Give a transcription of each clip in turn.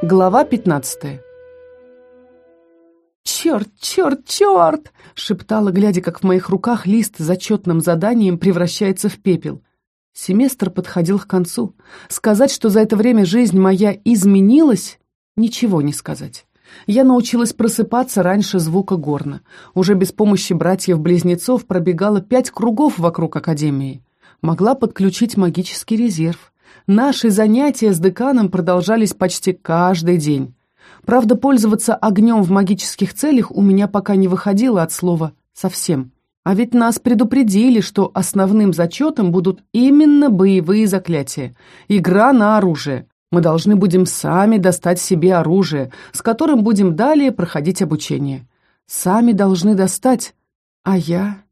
Глава 15 «Черт, черт, черт!» — шептала, глядя, как в моих руках лист с зачетным заданием превращается в пепел. Семестр подходил к концу. Сказать, что за это время жизнь моя изменилась, ничего не сказать. Я научилась просыпаться раньше звука горна. Уже без помощи братьев-близнецов пробегала пять кругов вокруг академии. Могла подключить магический резерв. Наши занятия с деканом продолжались почти каждый день. Правда, пользоваться огнем в магических целях у меня пока не выходило от слова «совсем». А ведь нас предупредили, что основным зачетом будут именно боевые заклятия. Игра на оружие. Мы должны будем сами достать себе оружие, с которым будем далее проходить обучение. Сами должны достать. А я...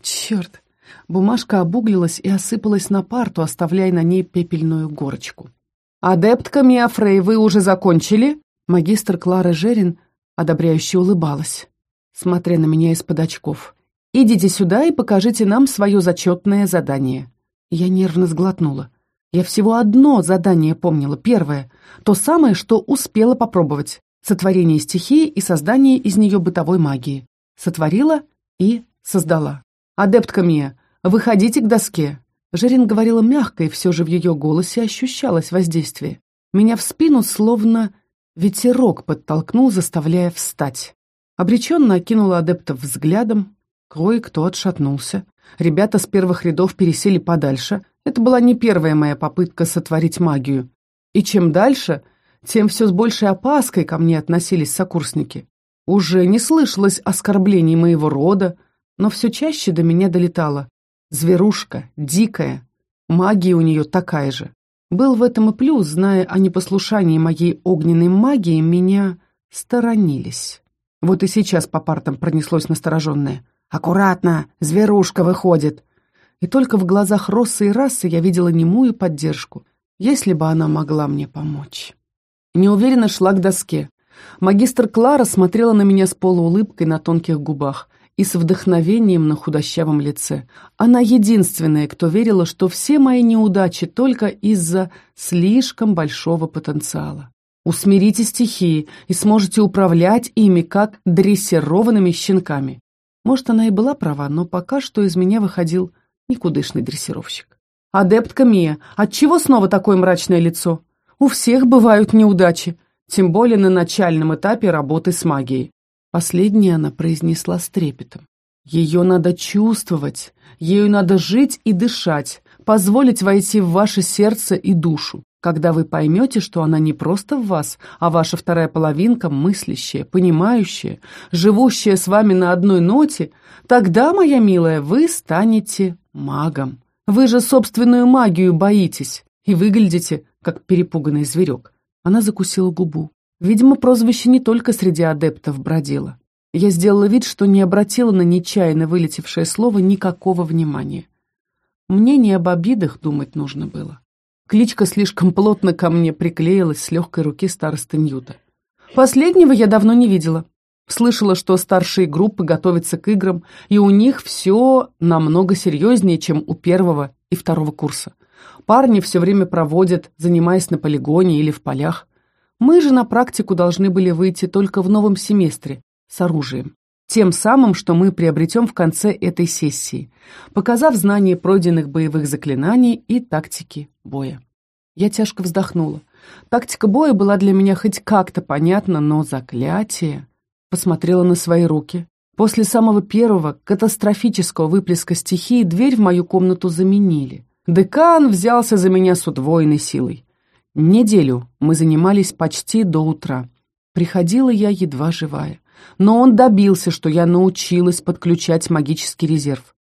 Черт! Бумажка обуглилась и осыпалась на парту, оставляя на ней пепельную горочку. «Адептка Миафрей, вы уже закончили?» Магистр Клара Жерин одобряюще улыбалась, смотря на меня из-под очков. «Идите сюда и покажите нам свое зачетное задание». Я нервно сглотнула. Я всего одно задание помнила, первое, то самое, что успела попробовать. Сотворение стихии и создание из нее бытовой магии. Сотворила и создала. «Адептка Мия, выходите к доске!» Жерин говорила мягко, и все же в ее голосе ощущалось воздействие. Меня в спину словно ветерок подтолкнул, заставляя встать. Обреченно окинула адептов взглядом. Кое-кто отшатнулся. Ребята с первых рядов пересели подальше, это была не первая моя попытка сотворить магию. И чем дальше, тем все с большей опаской ко мне относились сокурсники. Уже не слышалось оскорблений моего рода, но все чаще до меня долетало. Зверушка, дикая, магия у нее такая же. Был в этом и плюс, зная о непослушании моей огненной магии, меня сторонились. Вот и сейчас по партам пронеслось настороженное. «Аккуратно! Зверушка выходит!» и только в глазах Россы и Расы я видела немую поддержку, если бы она могла мне помочь. Неуверенно шла к доске. Магистр Клара смотрела на меня с полуулыбкой на тонких губах и с вдохновением на худощавом лице. Она единственная, кто верила, что все мои неудачи только из-за слишком большого потенциала. Усмирите стихии и сможете управлять ими, как дрессированными щенками. Может, она и была права, но пока что из меня выходил Никудышный дрессировщик. «Адептка Мия, отчего снова такое мрачное лицо? У всех бывают неудачи, тем более на начальном этапе работы с магией». Последнее она произнесла с трепетом. «Ее надо чувствовать, ею надо жить и дышать, позволить войти в ваше сердце и душу. Когда вы поймете, что она не просто в вас, а ваша вторая половинка, мыслящая, понимающая, живущая с вами на одной ноте, тогда, моя милая, вы станете магом. Вы же собственную магию боитесь и выглядите, как перепуганный зверек. Она закусила губу. Видимо, прозвище не только среди адептов бродило. Я сделала вид, что не обратила на нечаянно вылетевшее слово никакого внимания. Мне не об обидах думать нужно было. Кличка слишком плотно ко мне приклеилась с легкой руки старосты Ньюта. Последнего я давно не видела. Слышала, что старшие группы готовятся к играм, и у них все намного серьезнее, чем у первого и второго курса. Парни все время проводят, занимаясь на полигоне или в полях. Мы же на практику должны были выйти только в новом семестре с оружием. Тем самым, что мы приобретем в конце этой сессии, показав знание пройденных боевых заклинаний и тактики боя. Я тяжко вздохнула. Тактика боя была для меня хоть как-то понятна, но заклятие... Посмотрела на свои руки. После самого первого катастрофического выплеска стихии дверь в мою комнату заменили. Декан взялся за меня с удвоенной силой. Неделю мы занимались почти до утра. Приходила я едва живая но он добился, что я научилась подключать магический резерв.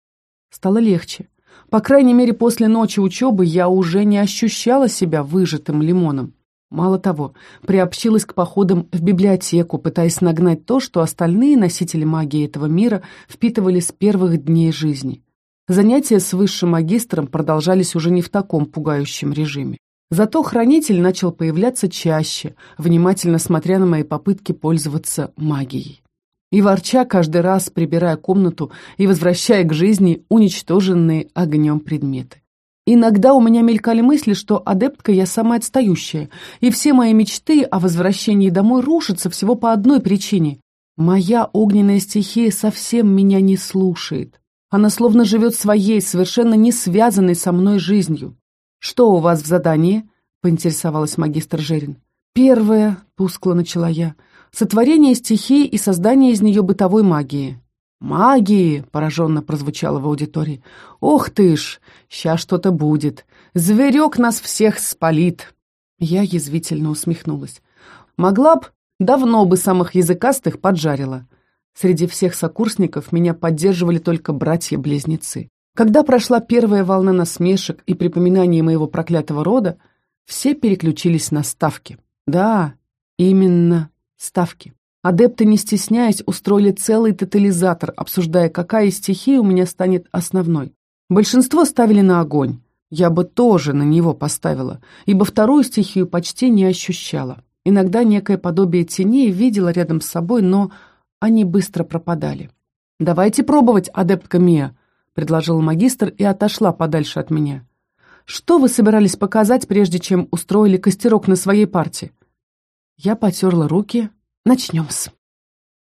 Стало легче. По крайней мере, после ночи учебы я уже не ощущала себя выжатым лимоном. Мало того, приобщилась к походам в библиотеку, пытаясь нагнать то, что остальные носители магии этого мира впитывали с первых дней жизни. Занятия с высшим магистром продолжались уже не в таком пугающем режиме. Зато хранитель начал появляться чаще, внимательно смотря на мои попытки пользоваться магией. И ворча каждый раз, прибирая комнату и возвращая к жизни уничтоженные огнем предметы. Иногда у меня мелькали мысли, что адептка я самая отстающая, и все мои мечты о возвращении домой рушатся всего по одной причине. Моя огненная стихия совсем меня не слушает. Она словно живет своей, совершенно не связанной со мной жизнью. «Что у вас в задании?» — поинтересовалась магистр Жерин. «Первое», — тускло начала я, — «сотворение стихии и создание из нее бытовой магии». «Магии!» — пораженно прозвучало в аудитории. «Ох ты ж! Сейчас что-то будет! Зверек нас всех спалит!» Я язвительно усмехнулась. «Могла б, давно бы самых языкастых поджарила». Среди всех сокурсников меня поддерживали только братья-близнецы. Когда прошла первая волна насмешек и припоминаний моего проклятого рода, все переключились на ставки. Да, именно ставки. Адепты, не стесняясь, устроили целый тотализатор, обсуждая, какая из стихий у меня станет основной. Большинство ставили на огонь. Я бы тоже на него поставила, ибо вторую стихию почти не ощущала. Иногда некое подобие теней видела рядом с собой, но они быстро пропадали. «Давайте пробовать, адептка Мия», — предложил магистр и отошла подальше от меня. «Что вы собирались показать, прежде чем устроили костерок на своей парте?» Я потерла руки, Начнем-с».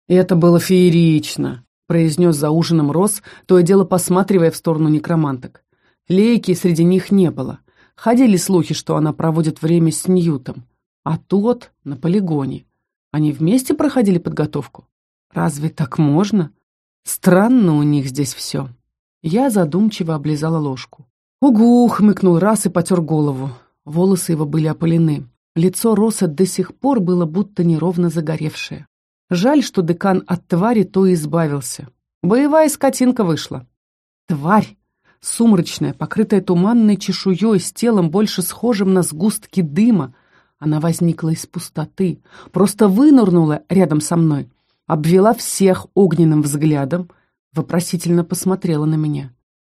«Это было феерично», — произнес за ужином Рос, то и дело посматривая в сторону некроманток. Лейки среди них не было. Ходили слухи, что она проводит время с Ньютом, а тот на полигоне. Они вместе проходили подготовку? Разве так можно? Странно у них здесь все. Я задумчиво облизала ложку. «Угу!» — хмыкнул раз и потер голову. Волосы его были опалены. Лицо Роса до сих пор было будто неровно загоревшее. Жаль, что декан от твари то избавился. Боевая скотинка вышла. Тварь! Сумрачная, покрытая туманной чешуей, с телом больше схожим на сгустки дыма. Она возникла из пустоты, просто вынырнула рядом со мной, обвела всех огненным взглядом, вопросительно посмотрела на меня.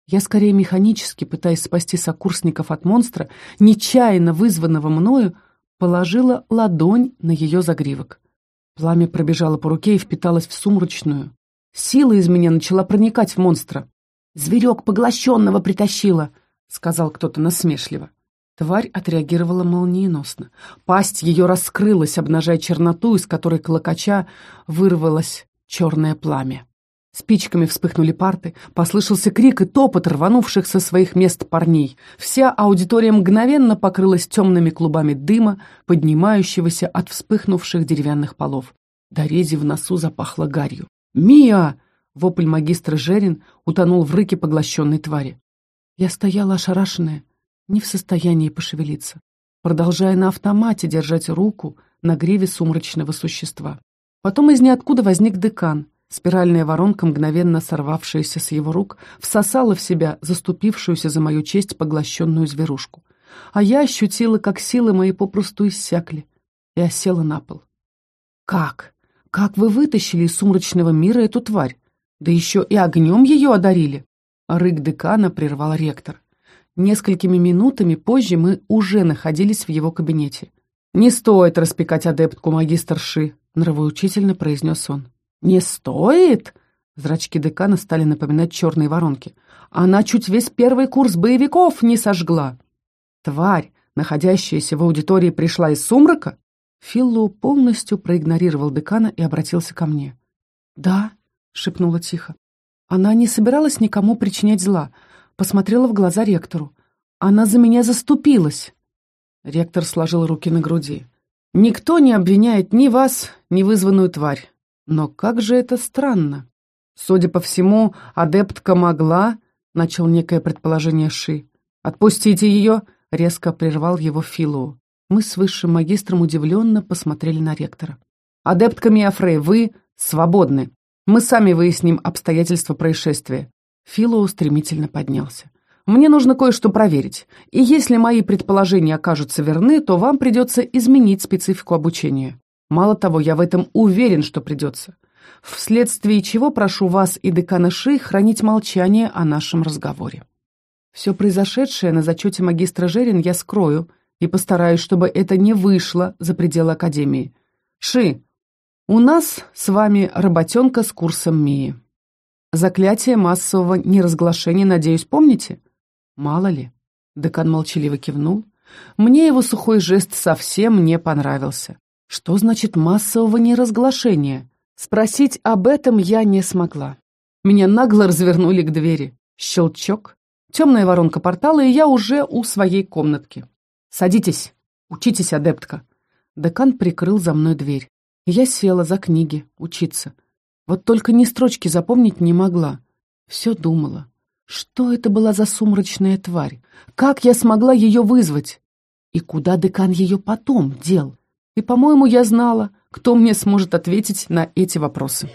Я скорее механически, пытаясь спасти сокурсников от монстра, нечаянно вызванного мною, положила ладонь на ее загривок. Пламя пробежало по руке и впиталось в сумрачную. Сила из меня начала проникать в монстра. «Зверек поглощенного притащила», — сказал кто-то насмешливо. Тварь отреагировала молниеносно. Пасть ее раскрылась, обнажая черноту, из которой клокоча вырвалось черное пламя. Спичками вспыхнули парты, послышался крик и топот рванувших со своих мест парней. Вся аудитория мгновенно покрылась темными клубами дыма, поднимающегося от вспыхнувших деревянных полов. До рези в носу запахло гарью. «Мия!» — вопль магистра Жерин утонул в рыке поглощенной твари. Я стояла ошарашенная, не в состоянии пошевелиться, продолжая на автомате держать руку на гриве сумрачного существа. Потом из ниоткуда возник декан — Спиральная воронка, мгновенно сорвавшаяся с его рук, всосала в себя заступившуюся за мою честь поглощенную зверушку. А я ощутила, как силы мои попросту иссякли, и осела на пол. «Как? Как вы вытащили из сумрачного мира эту тварь? Да еще и огнем ее одарили!» Рык декана прервал ректор. Несколькими минутами позже мы уже находились в его кабинете. «Не стоит распекать адептку магистрши», — нравоучительно произнес он. «Не стоит?» Зрачки декана стали напоминать черные воронки. «Она чуть весь первый курс боевиков не сожгла!» «Тварь, находящаяся в аудитории, пришла из сумрака?» Филлу полностью проигнорировал декана и обратился ко мне. «Да», — шепнула тихо. «Она не собиралась никому причинять зла», — посмотрела в глаза ректору. «Она за меня заступилась!» Ректор сложил руки на груди. «Никто не обвиняет ни вас, ни вызванную тварь. Но как же это странно. Судя по всему, адептка могла, начал некое предположение Ши. Отпустите ее, резко прервал его Филу. Мы с высшим магистром удивленно посмотрели на ректора. Адептка Миафрей, вы свободны. Мы сами выясним обстоятельства происшествия. Филоу стремительно поднялся. Мне нужно кое-что проверить, и если мои предположения окажутся верны, то вам придется изменить специфику обучения. Мало того, я в этом уверен, что придется. Вследствие чего прошу вас и декана Ши хранить молчание о нашем разговоре. Все произошедшее на зачете магистра Жерин я скрою и постараюсь, чтобы это не вышло за пределы Академии. Ши, у нас с вами работенка с курсом МИИ. Заклятие массового неразглашения, надеюсь, помните? Мало ли. Декан молчаливо кивнул. Мне его сухой жест совсем не понравился. Что значит массового неразглашения? Спросить об этом я не смогла. Меня нагло развернули к двери. Щелчок. Темная воронка портала, и я уже у своей комнатки. «Садитесь, учитесь, адептка». Декан прикрыл за мной дверь. Я села за книги, учиться. Вот только ни строчки запомнить не могла. Все думала. Что это была за сумрачная тварь? Как я смогла ее вызвать? И куда декан ее потом дел? И, по-моему, я знала, кто мне сможет ответить на эти вопросы.